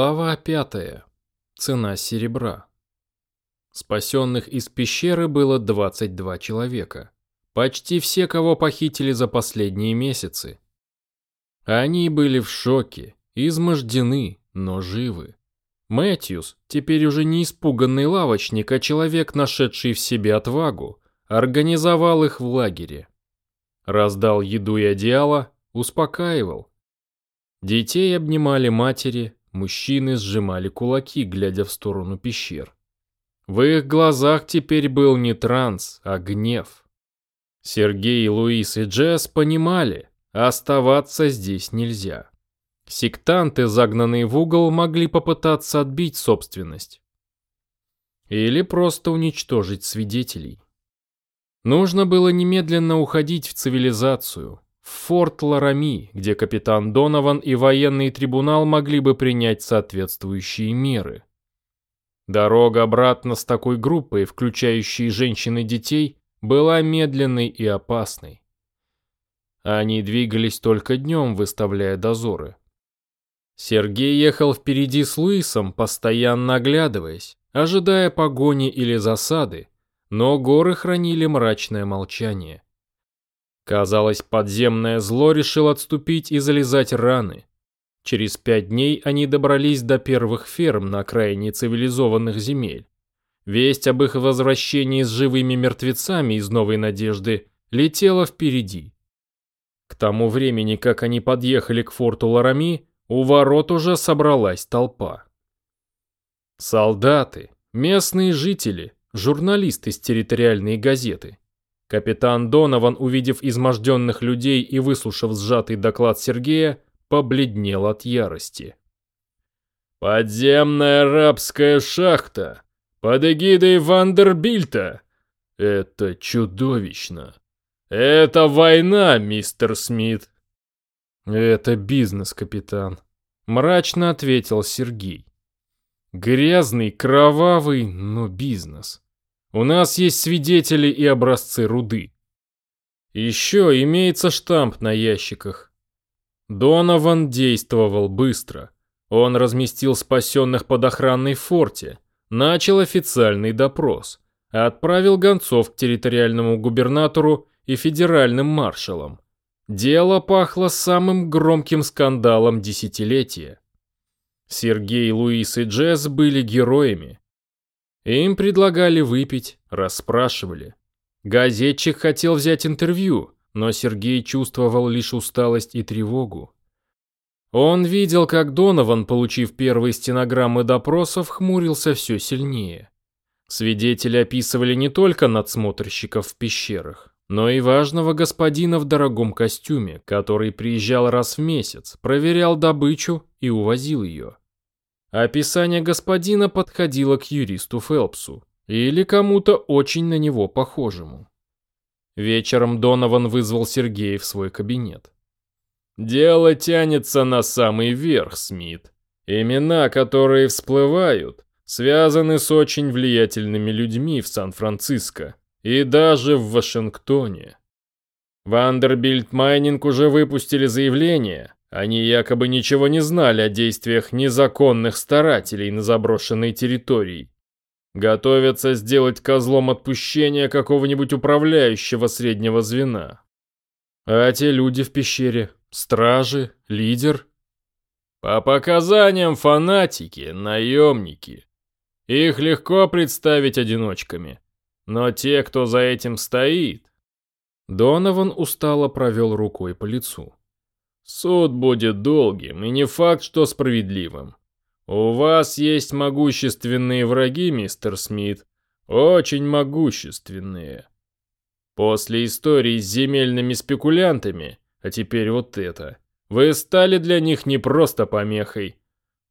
Глава пятая. Цена серебра. Спасенных из пещеры было 22 человека. Почти все, кого похитили за последние месяцы. Они были в шоке, измождены, но живы. Мэтьюс, теперь уже не испуганный лавочник, а человек, нашедший в себе отвагу, организовал их в лагере. Раздал еду и одеяло, успокаивал. Детей обнимали матери, Мужчины сжимали кулаки, глядя в сторону пещер. В их глазах теперь был не транс, а гнев. Сергей, Луис и Джесс понимали, оставаться здесь нельзя. Сектанты, загнанные в угол, могли попытаться отбить собственность. Или просто уничтожить свидетелей. Нужно было немедленно уходить в цивилизацию, форт Ларами, где капитан Донован и военный трибунал могли бы принять соответствующие меры. Дорога обратно с такой группой, включающей женщин и детей, была медленной и опасной. Они двигались только днем, выставляя дозоры. Сергей ехал впереди с Луисом, постоянно оглядываясь, ожидая погони или засады, но горы хранили мрачное молчание. Казалось, подземное зло решил отступить и залезать раны. Через пять дней они добрались до первых ферм на окраине цивилизованных земель. Весть об их возвращении с живыми мертвецами из Новой Надежды летела впереди. К тому времени, как они подъехали к форту Ларами, у ворот уже собралась толпа. Солдаты, местные жители, журналисты с территориальной газеты. Капитан Донован, увидев изможденных людей и выслушав сжатый доклад Сергея, побледнел от ярости. «Подземная рабская шахта! Под эгидой Вандербильта! Это чудовищно! Это война, мистер Смит!» «Это бизнес, капитан», — мрачно ответил Сергей. «Грязный, кровавый, но бизнес. У нас есть свидетели и образцы руды. Еще имеется штамп на ящиках. Донован действовал быстро. Он разместил спасенных под охранной форте, начал официальный допрос, отправил гонцов к территориальному губернатору и федеральным маршалам. Дело пахло самым громким скандалом десятилетия. Сергей, Луис и Джесс были героями, им предлагали выпить, расспрашивали. Газетчик хотел взять интервью, но Сергей чувствовал лишь усталость и тревогу. Он видел, как Донован, получив первые стенограммы допросов, хмурился все сильнее. Свидетели описывали не только надсмотрщиков в пещерах, но и важного господина в дорогом костюме, который приезжал раз в месяц, проверял добычу и увозил ее. Описание господина подходило к юристу Фелпсу или кому-то очень на него похожему. Вечером Донован вызвал Сергея в свой кабинет. «Дело тянется на самый верх, Смит. Имена, которые всплывают, связаны с очень влиятельными людьми в Сан-Франциско и даже в Вашингтоне. Vanderbilt Mining уже выпустили заявление, они якобы ничего не знали о действиях незаконных старателей на заброшенной территории. Готовятся сделать козлом отпущения какого-нибудь управляющего среднего звена. А те люди в пещере, стражи, лидер? По показаниям фанатики, наемники. Их легко представить одиночками. Но те, кто за этим стоит... Донован устало провел рукой по лицу. Суд будет долгим и не факт, что справедливым. У вас есть могущественные враги, мистер Смит, очень могущественные. После истории с земельными спекулянтами, а теперь вот это, вы стали для них не просто помехой,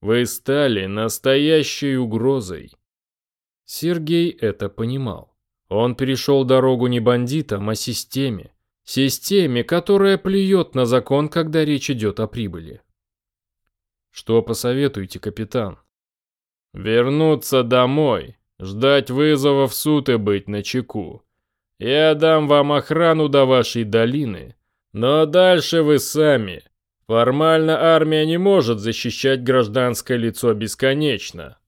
вы стали настоящей угрозой. Сергей это понимал. Он перешел дорогу не бандитам, а системе, Системе, которая плюет на закон, когда речь идет о прибыли. Что посоветуете, капитан? Вернуться домой, ждать вызова в суд и быть начеку. Я дам вам охрану до вашей долины, но дальше вы сами. Формально армия не может защищать гражданское лицо бесконечно.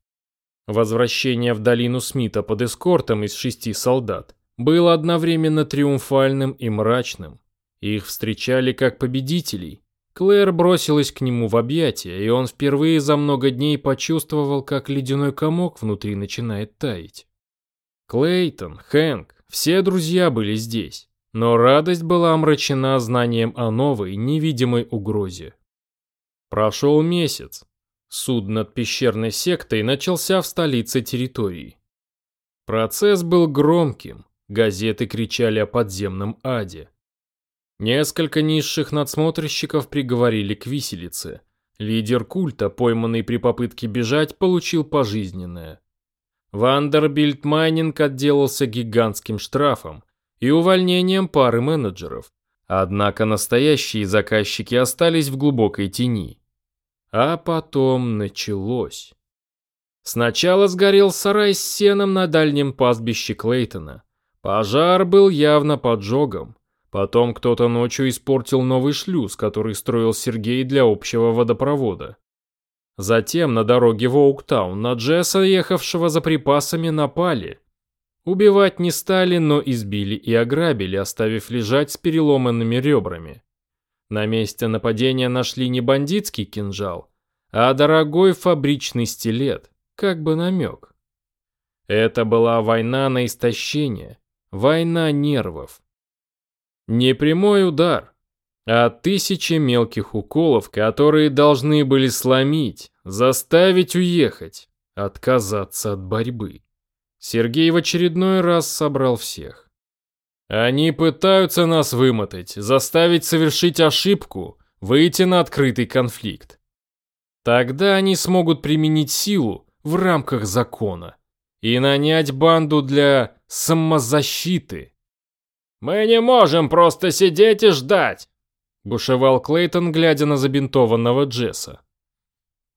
Возвращение в долину Смита под эскортом из шести солдат было одновременно триумфальным и мрачным. Их встречали как победителей. Клэр бросилась к нему в объятия, и он впервые за много дней почувствовал, как ледяной комок внутри начинает таять. Клейтон, Хэнк, все друзья были здесь, но радость была омрачена знанием о новой, невидимой угрозе. Прошел месяц. Суд над пещерной сектой начался в столице территории. Процесс был громким, газеты кричали о подземном аде. Несколько низших надсмотрщиков приговорили к виселице. Лидер культа, пойманный при попытке бежать, получил пожизненное. Vanderbilt Mining отделался гигантским штрафом и увольнением пары менеджеров. Однако настоящие заказчики остались в глубокой тени. А потом началось. Сначала сгорел сарай с сеном на дальнем пастбище Клейтона. Пожар был явно поджогом. Потом кто-то ночью испортил новый шлюз, который строил Сергей для общего водопровода. Затем на дороге в Оуктаун на Джесса, ехавшего за припасами, напали. Убивать не стали, но избили и ограбили, оставив лежать с переломанными ребрами. На месте нападения нашли не бандитский кинжал, а дорогой фабричный стилет, как бы намек. Это была война на истощение, война нервов. Не прямой удар, а тысячи мелких уколов, которые должны были сломить, заставить уехать, отказаться от борьбы. Сергей в очередной раз собрал всех. Они пытаются нас вымотать, заставить совершить ошибку, выйти на открытый конфликт. Тогда они смогут применить силу в рамках закона и нанять банду для самозащиты. «Мы не можем просто сидеть и ждать!» – бушевал Клейтон, глядя на забинтованного Джесса.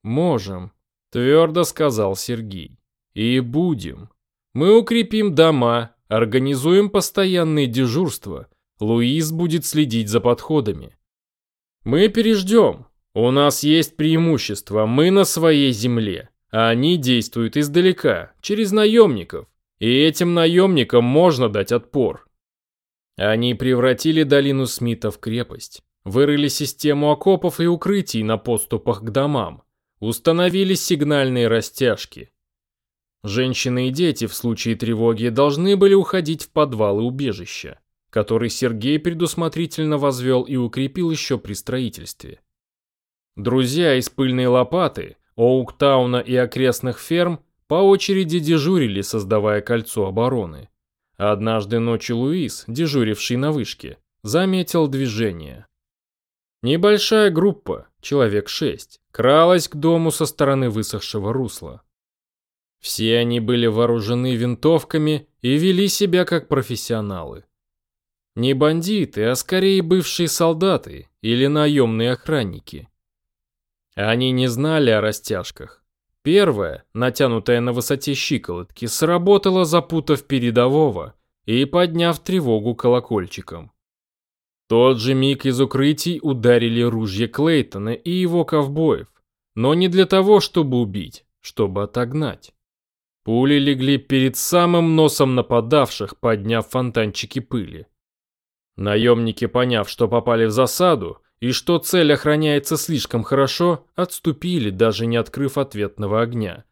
«Можем», – твердо сказал Сергей. «И будем. Мы укрепим дома, организуем постоянные дежурства. Луис будет следить за подходами. Мы переждем. У нас есть преимущество, мы на своей земле, а они действуют издалека, через наемников. И этим наемникам можно дать отпор. Они превратили долину Смита в крепость, вырыли систему окопов и укрытий на подступах к домам, установили сигнальные растяжки. Женщины и дети в случае тревоги должны были уходить в подвалы убежища, который Сергей предусмотрительно возвел и укрепил еще при строительстве. Друзья из пыльной лопаты, Оуктауна и окрестных ферм по очереди дежурили, создавая кольцо обороны. Однажды ночью Луис, дежуривший на вышке, заметил движение. Небольшая группа, человек шесть, кралась к дому со стороны высохшего русла. Все они были вооружены винтовками и вели себя как профессионалы. Не бандиты, а скорее бывшие солдаты или наемные охранники. Они не знали о растяжках, Первая, натянутая на высоте щиколотки, сработала, запутав передового и подняв тревогу колокольчиком. тот же миг из укрытий ударили ружья Клейтона и его ковбоев, но не для того, чтобы убить, чтобы отогнать. Пули легли перед самым носом нападавших, подняв фонтанчики пыли. Наемники, поняв, что попали в засаду, и что цель охраняется слишком хорошо, отступили, даже не открыв ответного огня.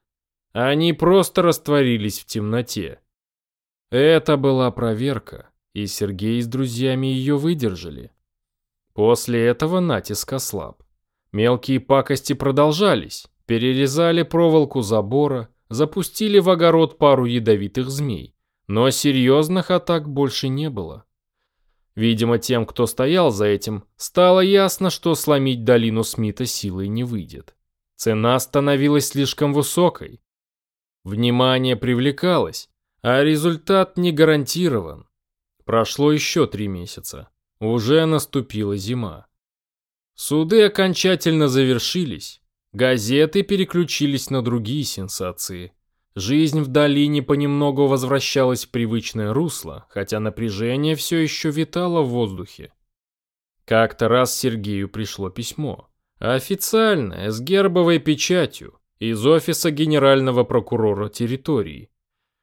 Они просто растворились в темноте. Это была проверка, и Сергей с друзьями ее выдержали. После этого натиск ослаб. Мелкие пакости продолжались, перерезали проволоку забора, запустили в огород пару ядовитых змей, но серьезных атак больше не было. Видимо, тем, кто стоял за этим, стало ясно, что сломить долину Смита силой не выйдет. Цена становилась слишком высокой. Внимание привлекалось, а результат не гарантирован. Прошло еще три месяца. Уже наступила зима. Суды окончательно завершились. Газеты переключились на другие сенсации. Жизнь в долине понемногу возвращалась в привычное русло, хотя напряжение все еще витало в воздухе. Как-то раз Сергею пришло письмо. Официальное, с гербовой печатью, из офиса генерального прокурора территории.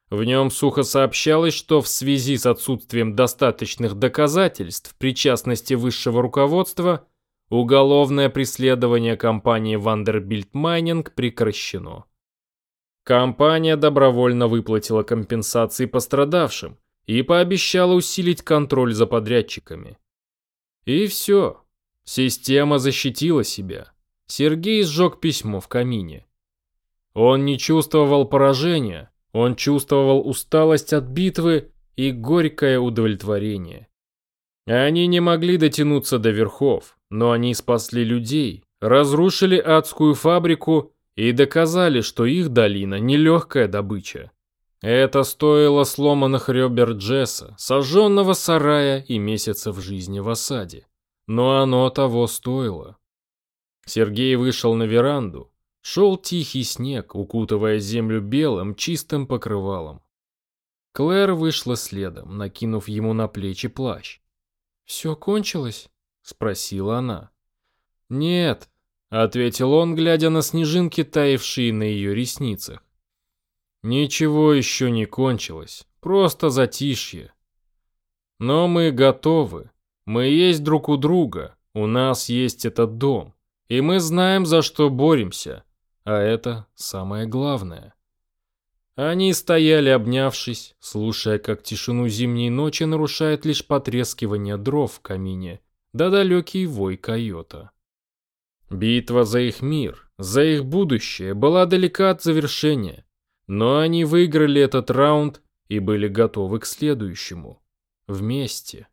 В нем сухо сообщалось, что в связи с отсутствием достаточных доказательств причастности высшего руководства уголовное преследование компании Vanderbilt Mining прекращено. Компания добровольно выплатила компенсации пострадавшим и пообещала усилить контроль за подрядчиками. И все. Система защитила себя. Сергей сжег письмо в камине. Он не чувствовал поражения, он чувствовал усталость от битвы и горькое удовлетворение. Они не могли дотянуться до верхов, но они спасли людей, разрушили адскую фабрику и доказали, что их долина – нелегкая добыча. Это стоило сломанных ребер Джесса, сожженного сарая и месяцев жизни в осаде. Но оно того стоило. Сергей вышел на веранду, Шел тихий снег, укутывая землю белым, чистым покрывалом. Клэр вышла следом, накинув ему на плечи плащ. «Все кончилось?» — спросила она. «Нет», — ответил он, глядя на снежинки, таявшие на ее ресницах. «Ничего еще не кончилось, просто затишье. Но мы готовы, мы есть друг у друга, у нас есть этот дом, и мы знаем, за что боремся. А это самое главное. Они стояли обнявшись, слушая, как тишину зимней ночи нарушает лишь потрескивание дров в камине, да далекий вой койота. Битва за их мир, за их будущее была далека от завершения, но они выиграли этот раунд и были готовы к следующему. Вместе.